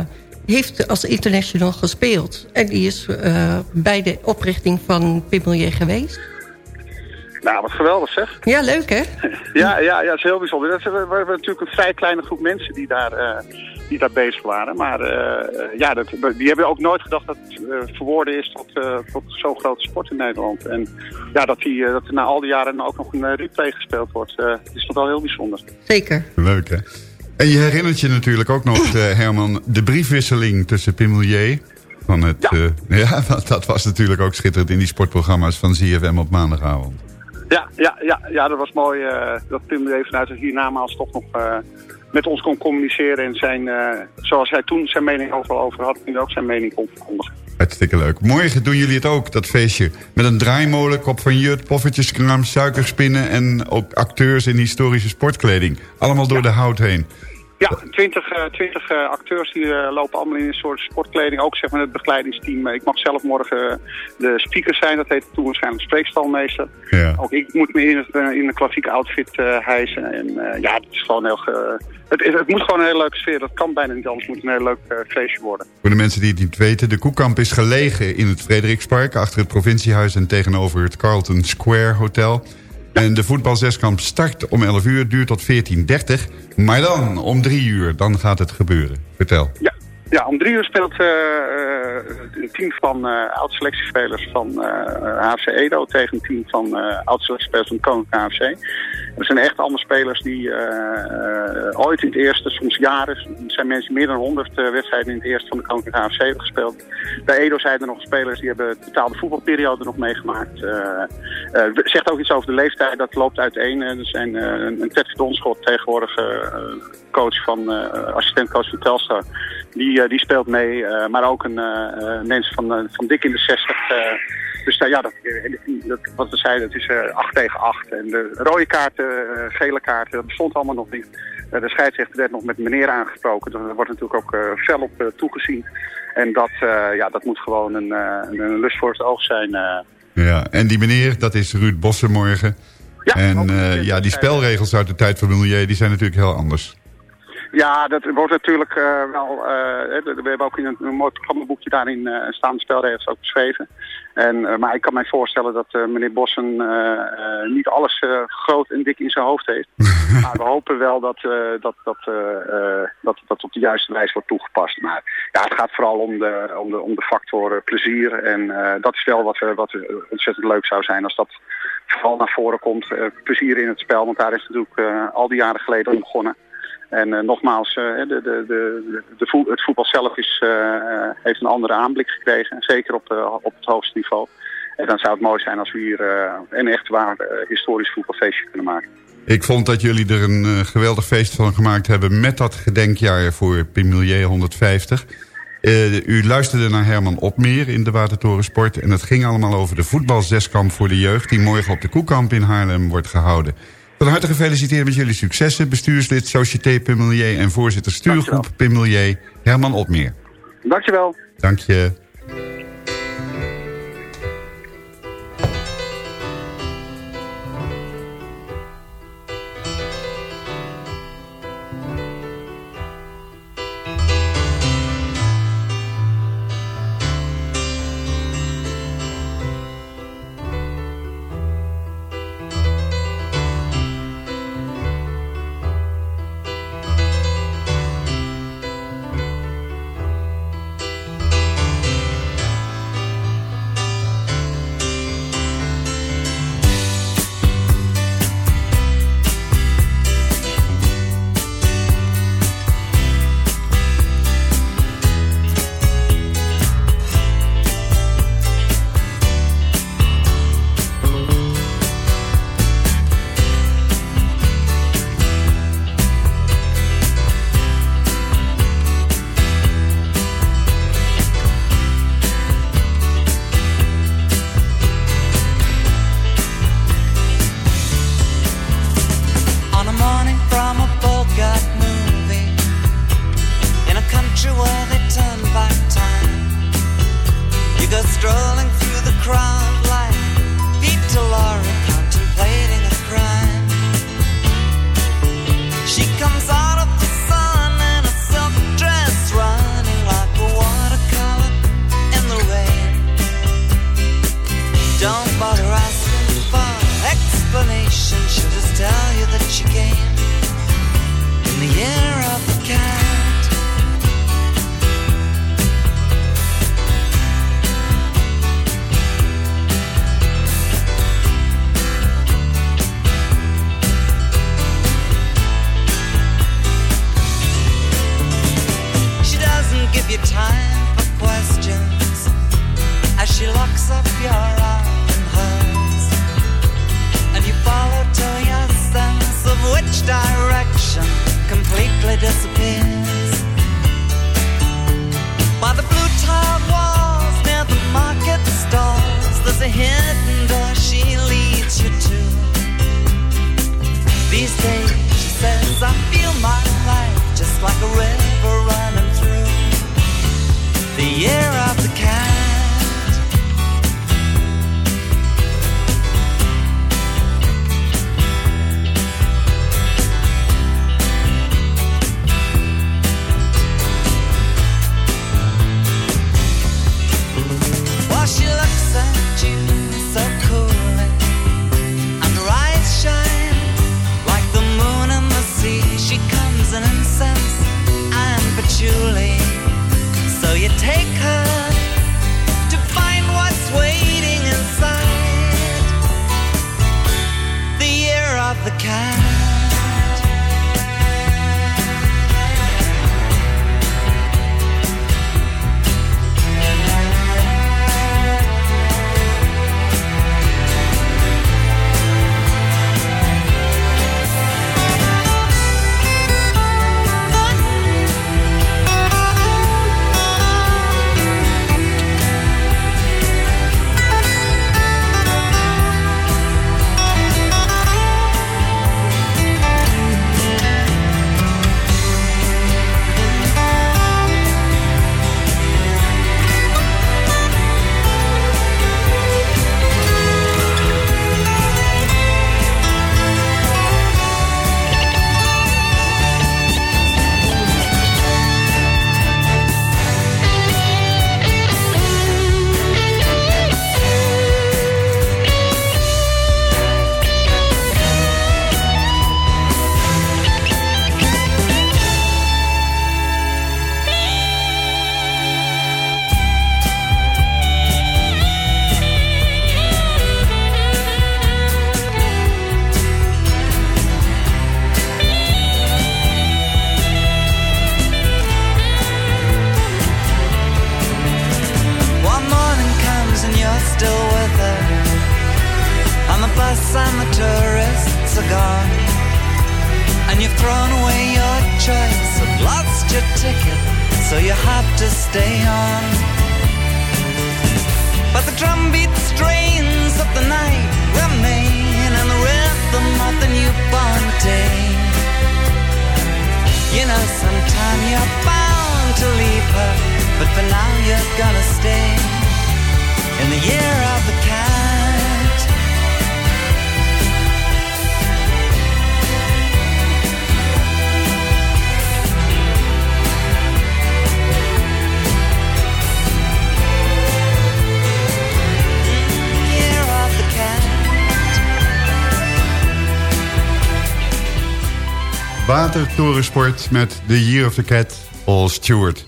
Speaker 10: heeft als international gespeeld. En die is eh, bij de oprichting van Pimelier geweest.
Speaker 15: Nou, wat geweldig zeg.
Speaker 10: Ja, leuk hè?
Speaker 15: Ja, ja, ja, dat is heel bijzonder. Dat is, we, we hebben natuurlijk een vrij kleine groep mensen die daar, eh, die daar bezig waren. Maar eh, ja, dat, die hebben ook nooit gedacht dat het eh, verworden is tot, eh, tot zo'n grote sport in Nederland. En ja, dat, die, dat er na al die jaren ook nog een replay gespeeld wordt, eh, is toch wel heel bijzonder.
Speaker 10: Zeker.
Speaker 7: Leuk, hè? En je herinnert je natuurlijk ook nog, eh, Herman... de briefwisseling tussen Pimelier... Van het, ja. ja, want dat was natuurlijk ook schitterend in die sportprogramma's van ZFM op maandagavond.
Speaker 15: Ja, ja, ja, ja dat was mooi uh, dat Pim even vanuit het hiernamaals toch nog uh, met ons kon communiceren. En zijn, zoals hij toen zijn mening overal over had, nu ook zijn mening kon verkondigen.
Speaker 7: Hartstikke leuk. Morgen doen jullie het ook, dat feestje. Met een draaimolen, kop van jut, poffertjeskraam, suikerspinnen... en ook acteurs in historische sportkleding. Allemaal door de hout heen.
Speaker 15: Ja, twintig, eh, twintig eh, acteurs die eh, lopen allemaal in een soort sportkleding. Ook zeg maar het begeleidingsteam. ik mag zelf morgen de speaker zijn. Dat heet toen waarschijnlijk spreekstalmeester.
Speaker 7: Ja.
Speaker 15: Ook ik moet me in, het, in een klassieke outfit hijsen. En ja, het is gewoon heel... Het, het, het, moet gewoon een hele leuke sfeer. Dat kan bijna niet anders. Het moet een heel leuk feestje worden.
Speaker 7: Voor de mensen die het niet weten. De Koekamp is gelegen in het Frederikspark. Achter het provinciehuis en tegenover het Carlton Square Hotel. En de voetbalzeskamp start om 11 uur, duurt tot 14.30. Maar dan, om 3 uur, dan gaat het gebeuren. Vertel.
Speaker 15: Ja, ja om 3 uur speelt uh, een team van uh, oud-selectiespelers van uh, HFC Edo... tegen een team van oud-selectiespelers van Koninklijke HFC. Dat zijn echt allemaal spelers die ooit in het eerste, soms jaren... Zijn mensen meer dan 100 wedstrijden in het eerste van de Koninklijke HFC hebben gespeeld. Bij Edo zijn er nog spelers die hebben de betaalde voetbalperiode nog meegemaakt. zegt ook iets over de leeftijd, dat loopt uiteen. er zijn een Ted Donschot tegenwoordig coach van, assistentcoach van Telstar... Die, die speelt mee, maar ook een mensen van, van dik in de 60. dus ja, dat, dat, wat we zeiden, het is 8 tegen 8. En de rode kaarten, gele kaarten, dat bestond allemaal nog niet. de scheidsrechter werd nog met meneer aangesproken. Daar wordt natuurlijk ook fel op toegezien. En dat, ja, dat moet gewoon een, een lust voor het oog zijn.
Speaker 7: Ja, en die meneer, dat is Ruud Bossen morgen.
Speaker 15: Ja,
Speaker 7: en ja, die spelregels uit de tijd van Milieu, die zijn natuurlijk heel anders.
Speaker 15: Ja, dat wordt natuurlijk uh, wel... Uh, we hebben ook in een, een mooi programmaboekje daarin uh, staan spelregels ook beschreven. En, maar ik kan mij voorstellen dat meneer Bossen niet alles groot en dik in zijn hoofd heeft. maar we hopen wel dat, dat, dat, dat dat op de juiste wijze wordt toegepast. Maar ja, het gaat vooral om de, om de, om de factor plezier. En dat is wel wat, wat ontzettend leuk zou zijn als dat vooral naar voren komt. plezier in het spel, want daar is natuurlijk al die jaren geleden om begonnen. En uh, nogmaals, uh, de, de, de, het voetbal zelf is, uh, heeft een andere aanblik gekregen. Zeker op, op het hoogste niveau. En dan zou het mooi zijn als we hier een echt waar historisch voetbalfeestje kunnen maken.
Speaker 7: Ik vond dat jullie er een geweldig feest van gemaakt hebben... met dat gedenkjaar voor Pimilier 150. u luisterde naar Herman Opmeer in de Watertoren Sport... en het ging allemaal over de voetbalzeskamp voor de jeugd... die morgen op de Koekamp in Haarlem wordt gehouden. Van harte gefeliciteerd met jullie successen. Bestuurslid Société Pimelier en voorzitter stuurgroep Pimelier Herman Opmeer.
Speaker 15: Dankjewel.
Speaker 7: Dank je. Watertorensport met The Year of the Cat, All Stewart.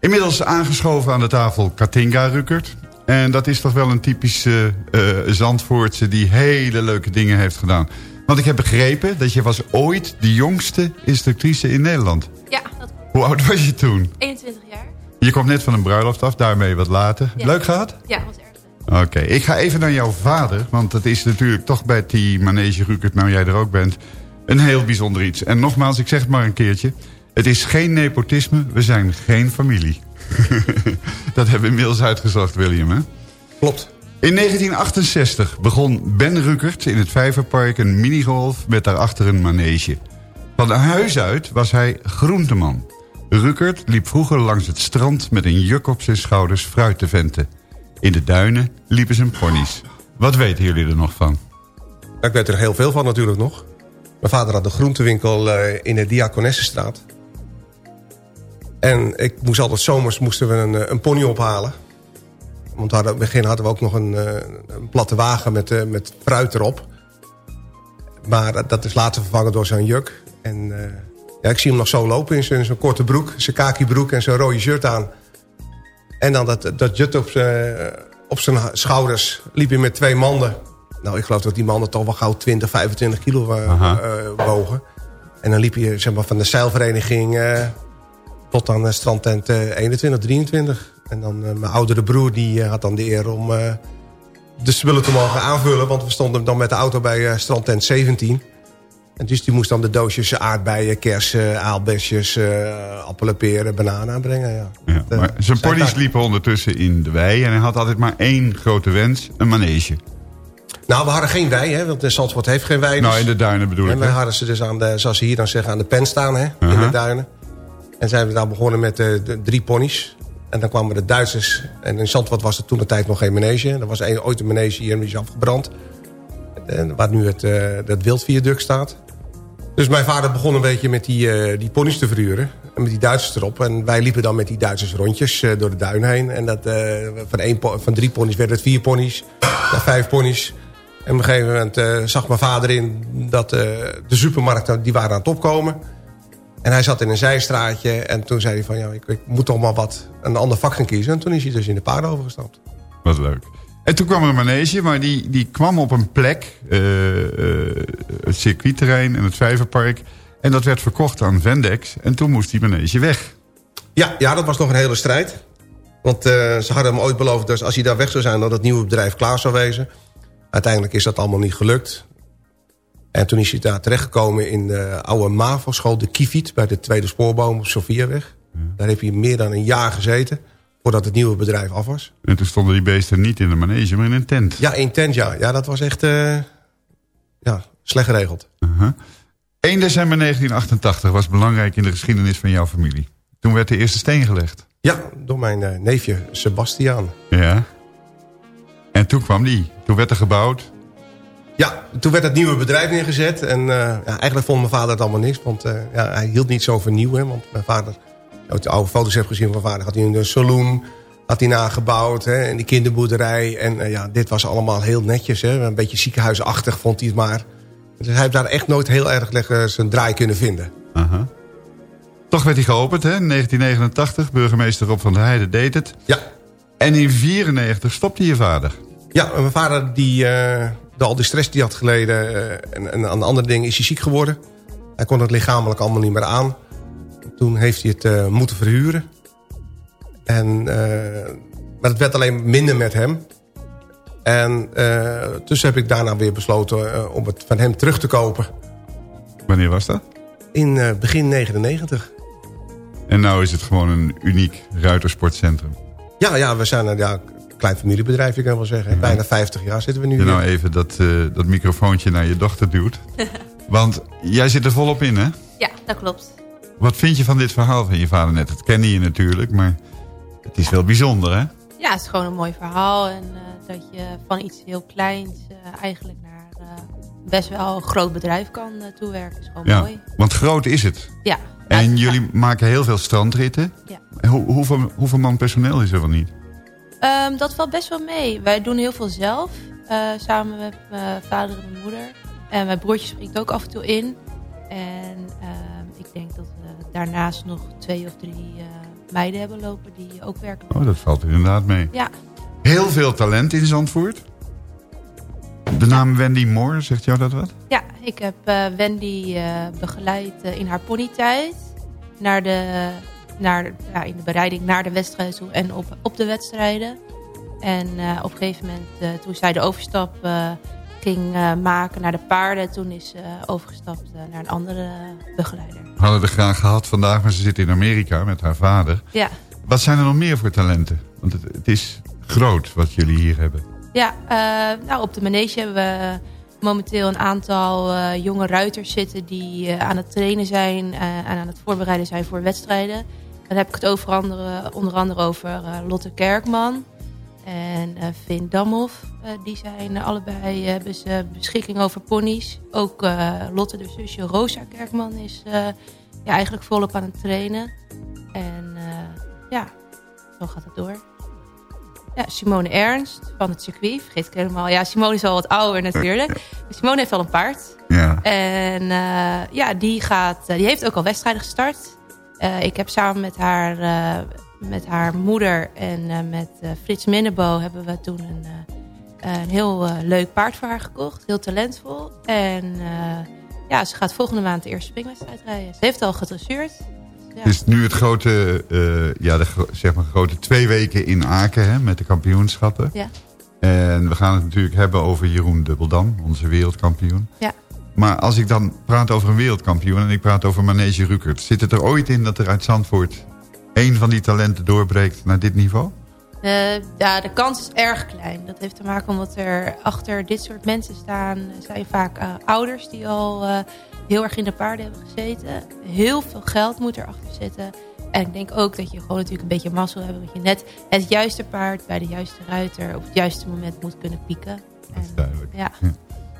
Speaker 7: Inmiddels aangeschoven aan de tafel Katinga Ruckert. En dat is toch wel een typische eh Zandvoortse die hele leuke dingen heeft gedaan. Want ik heb begrepen dat je was ooit de jongste instructrice in Nederland.
Speaker 16: Ja, dat
Speaker 7: Hoe oud was je toen?
Speaker 16: 21 jaar.
Speaker 7: Je komt net van een bruiloft af, daarmee wat later.
Speaker 16: Ja.
Speaker 7: Leuk gehad?
Speaker 16: Ja, wat erg.
Speaker 7: Oké, ik ga even naar jouw vader. Want dat is natuurlijk toch bij die manege Rukert, nou jij er ook bent... een heel bijzonder iets. En nogmaals, ik zeg het maar een keertje. Het is geen nepotisme, we zijn geen familie. dat hebben we inmiddels uitgezocht, William, hè?
Speaker 9: Klopt.
Speaker 7: In 1968 begon Ben Rukert in het Vijverpark een minigolf met daarachter een manege. Van huis uit was hij groenteman. Rukert liep vroeger langs het strand met een juk op zijn schouders fruit te venten. In de duinen liepen zijn ponies. Wat weten jullie er nog van?
Speaker 9: Ik weet er heel veel van natuurlijk nog. Mijn vader had een groentewinkel eh, in de Diakonessenstraat. En ik moest altijd zomers moesten we een, eh, een pony ophalen. Want aan het begin hadden we ook nog een, eh, een platte wagen met, met fruit erop. Maar dat- is later vervangen door zo'n juk. En ja, ik zie hem nog zo lopen in zijn zijn korte broek, zijn kaki broek en zijn rode shirt aan. En dan dat, dat jut op op zijn schouders liep hij met twee manden. Nou, ik geloof dat die mannen toch wel gauw 20, 25 kilo eh, eh, wogen. En dan liep je zeg maar, van de zeilvereniging eh, tot aan de strandtent eh, 21, 23. En dan mijn oudere broer die had dan de eer om de spullen te mogen aanvullen. Want we stonden dan met de auto bij strandtent 17. En dus die moest dan de doosjes aardbeien, kersen, aalbesjes, uh, appelen, peren, bananen aanbrengen. Ja.
Speaker 7: Ja,
Speaker 9: Dat,
Speaker 7: maar zijn ponies liepen ondertussen in de wei... en hij had altijd maar één grote wens, een manege.
Speaker 9: Nou, we hadden geen wei, hè, want de Zandvoort heeft geen wei.
Speaker 7: Nou,
Speaker 9: dus-
Speaker 7: in de duinen bedoel
Speaker 9: En
Speaker 7: ik.
Speaker 9: wij
Speaker 7: hè?
Speaker 9: hadden ze dus aan de, zoals ze hier dan zeggen, aan de pen staan, hè, in de duinen. En zijn we daar begonnen met eh, de drie ponies. En dan kwamen de Duitsers. En in Zandvoort was er toen de tijd nog geen manege. Er was een, ooit een manege hier en die is afgebrand. En, waar nu het, eh het wildviaduct staat. Dus mijn vader begon een beetje met die, eh, die ponies te verhuren. En met die Duitsers erop. En wij liepen dan met die Duitsers rondjes door de duin heen. En dat, van, één, van drie ponies werd het vier ponies. Naar vijf ponies. En op een gegeven moment eh, zag mijn vader in dat eh, de supermarkten die waren aan het opkomen. En hij zat in een zijstraatje. En toen zei hij van, ja, ik, ik moet toch maar wat, een ander vak gaan kiezen. En toen is hij dus in de paarden overgestapt.
Speaker 7: Wat leuk. En toen kwam er een manege, maar die, die kwam op een plek... eh, het circuitterrein en het vijverpark... en dat werd verkocht aan Vendex. En toen moest die manege weg.
Speaker 9: Ja, ja, dat was nog een hele strijd. Want ze hadden hem ooit beloofd dat als hij daar weg zou zijn... dat het nieuwe bedrijf klaar zou wezen. Uiteindelijk is dat allemaal niet gelukt. En toen is hij daar terechtgekomen in de oude MAVO-school... de Kiviet, bij de Tweede Spoorboom op Sofiaweg. Daar heb hij meer dan een jaar gezeten... voordat het nieuwe bedrijf af was.
Speaker 7: En toen stonden die beesten niet in de manege, maar in een tent.
Speaker 9: Ja, in tent, ja. Ja, dat was echt eh, ja, slecht geregeld.
Speaker 7: Uh-huh. 1 december 1988 was belangrijk in de geschiedenis van jouw familie. Toen werd de eerste steen gelegd.
Speaker 9: Ja, door mijn eh, neefje Sebastiaan.
Speaker 7: Ja. En toen kwam die. Toen werd er gebouwd.
Speaker 9: Ja, toen werd het nieuwe bedrijf neergezet. En eh, ja, eigenlijk vond mijn vader het allemaal niks. Want eh, ja, hij hield niet zo van nieuw. Hè, want mijn vader, als je oude foto's hebt gezien van mijn vader... had hij een saloon, had hij nagebouwd. Hè, en die kinderboerderij. En eh, ja, dit was allemaal heel netjes. Hè, een beetje ziekenhuisachtig vond hij het maar. Dus hij heeft daar echt nooit heel erg lekker zijn draai kunnen vinden.
Speaker 7: Toch werd hij geopend, hè? In 1989. Burgemeester Rob van der Heijden deed het.
Speaker 9: Ja.
Speaker 7: En in 1994 stopte je vader.
Speaker 9: Ja, mijn vader, die, eh, door al die stress die had geleden... eh, en, en aan andere dingen is hij ziek geworden. Hij kon het lichamelijk allemaal niet meer aan. Toen heeft hij het eh, moeten verhuren. En, maar het werd alleen minder met hem. En dus heb ik daarna weer besloten om het van hem terug te kopen.
Speaker 7: Wanneer was dat?
Speaker 9: In begin 99.
Speaker 7: En nou is het gewoon een uniek ruitersportcentrum.
Speaker 9: Ja, ja we zijn een ja, klein familiebedrijf, ik kan wel zeggen. Bijna 50 jaar zitten we nu
Speaker 7: Je
Speaker 9: hier.
Speaker 7: nou even dat, eh, dat microfoontje naar je dochter duwt. Want jij zit er volop in, hè?
Speaker 16: Ja, dat klopt.
Speaker 7: Wat vind je van dit verhaal van je vader net? Dat kende je natuurlijk, maar het is wel bijzonder, hè?
Speaker 16: Ja, het is gewoon een mooi verhaal. En eh, dat je van iets heel kleins eh, eigenlijk naar eh, best wel een groot bedrijf kan toewerken. is gewoon
Speaker 7: Ja,
Speaker 16: mooi.
Speaker 7: want groot is het.
Speaker 16: Ja.
Speaker 7: En jullie maken heel veel strandritten.
Speaker 16: Ja.
Speaker 7: Hoe, hoeveel, hoeveel man personeel is er wel niet?
Speaker 16: Ehm, dat valt best wel mee. Wij doen heel veel zelf. eh, samen met mijn vader en mijn moeder. En mijn broertje springt ook af en toe in. En ehm, ik denk dat we daarnaast nog twee of drie eh, meiden hebben lopen die ook werken.
Speaker 7: Oh, dat valt inderdaad mee.
Speaker 16: Ja,
Speaker 7: Heel veel talent in Zandvoort. De naam Wendy Moore, zegt jou dat wat?
Speaker 16: ja ik heb eh, Wendy eh, begeleid eh, in haar ponytijd. Naar de, naar, ja, in de bereiding naar de wedstrijd toe en op, op de wedstrijden. En op een gegeven moment, toen zij de overstap ging maken naar de paarden... toen is ze overgestapt naar een andere begeleider.
Speaker 7: We hadden er graag gehad vandaag, maar ze zit in Amerika met haar vader.
Speaker 16: Ja,
Speaker 7: Wat zijn er nog meer voor talenten? Want het, het is groot wat jullie hier hebben.
Speaker 16: Ja eh, nou, op de manege hebben we momenteel een aantal eh, jonge ruiters zitten... die eh, aan het trainen zijn eh, en aan het voorbereiden zijn voor wedstrijden. Dan heb ik het over andere, onder andere over eh, Lotte Kerkman en eh Finn Damhoff. Eh, die zijn eh, allebei eh, hebben ze beschikking over ponies. Ook eh, Lotte, de zusje Rosa Kerkman, is eh, ja, eigenlijk volop aan het trainen. En eh, ja, zo gaat het door. Ja, Simone Ernst van het circuit. Vergeet ik helemaal. Ja, Simone is al wat ouder natuurlijk. Simone heeft al een paard.
Speaker 7: Ja.
Speaker 16: En eh, ja, die, gaat, eh, die heeft ook al wedstrijden gestart. Eh, ik heb samen met haar, met haar moeder en met Frits Minnebo... hebben we toen een, een heel leuk paard voor haar gekocht. Heel talentvol. En ja, ze gaat volgende maand de eerste springwedstrijd rijden. Ze heeft al gedresseerd. Ja.
Speaker 7: Het is nu het grote, eh, ja, de zeg maar grote twee weken in Aken hè, met de kampioenschappen.
Speaker 16: Ja.
Speaker 7: En we gaan het natuurlijk hebben over Jeroen Dubbeldam, onze wereldkampioen.
Speaker 16: Ja.
Speaker 7: Maar als ik dan praat over een wereldkampioen en ik praat over Manege Rukert... zit het er ooit in dat er uit Zandvoort één van die talenten doorbreekt naar dit niveau?
Speaker 16: Uh, ja, de kans is erg klein. Dat heeft te maken omdat er achter dit soort mensen staan... zijn vaak uh, ouders die al uh, heel erg in de paarden hebben gezeten. Heel veel geld moet erachter zitten. En ik denk ook dat je gewoon natuurlijk een beetje mazzel hebt... dat je net het juiste paard bij de juiste ruiter... op het juiste moment moet kunnen pieken.
Speaker 7: Dat is duidelijk.
Speaker 16: Ja.
Speaker 7: Ja.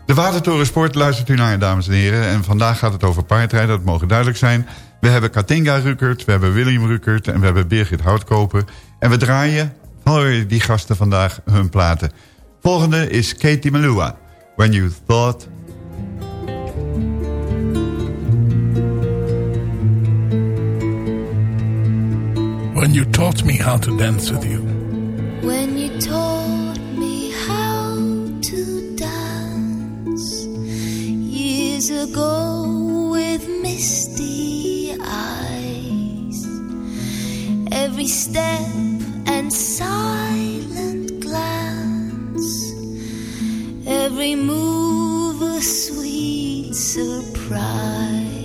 Speaker 7: De Watertorensport luistert u naar, dames en heren. En vandaag gaat het over paardrijden, dat mogen duidelijk zijn. We hebben Katinga Rukert, we hebben William Rukert... en we hebben Birgit Houtkoper. En we draaien voor die gasten vandaag hun platen. Volgende is Katie Malua. When You Thought...
Speaker 6: When you taught me how to dance with you.
Speaker 14: When you taught me how to dance years ago with misty eyes, every step and silent glance, every move a sweet surprise.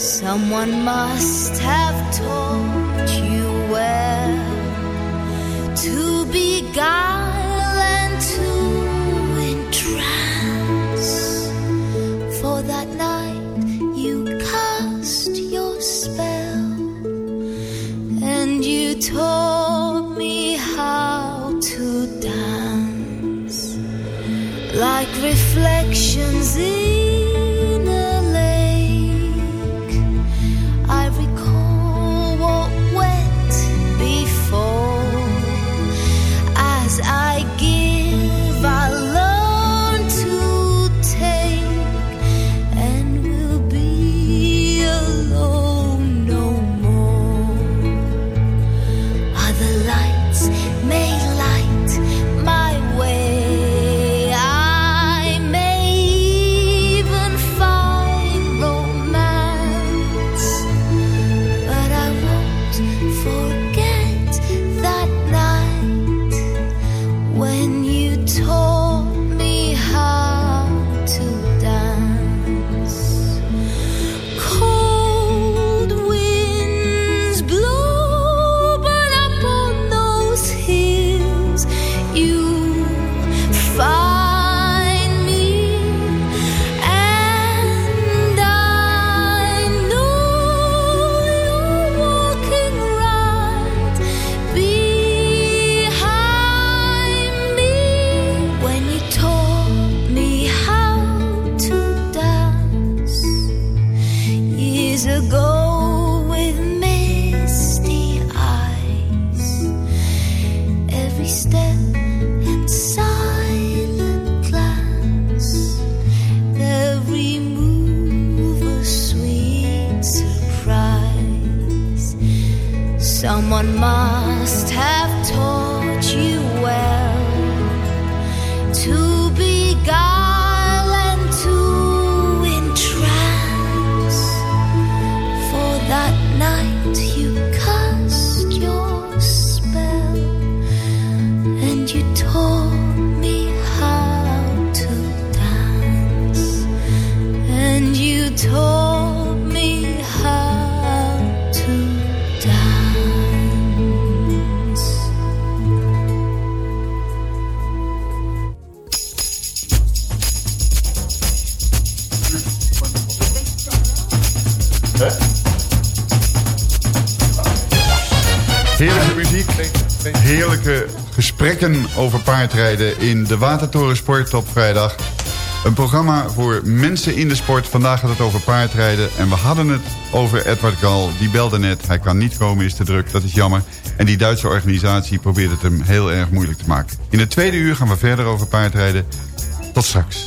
Speaker 14: Someone must have taught you well to beguile and to Someone must have
Speaker 7: gesprekken over paardrijden in de Watertorensport op vrijdag. Een programma voor mensen in de sport. Vandaag gaat het over paardrijden. En we hadden het over Edward Gal. Die belde net. Hij kan niet komen, is te druk. Dat is jammer. En die Duitse organisatie probeert het hem heel erg moeilijk te maken. In het tweede uur gaan we verder over paardrijden. Tot straks.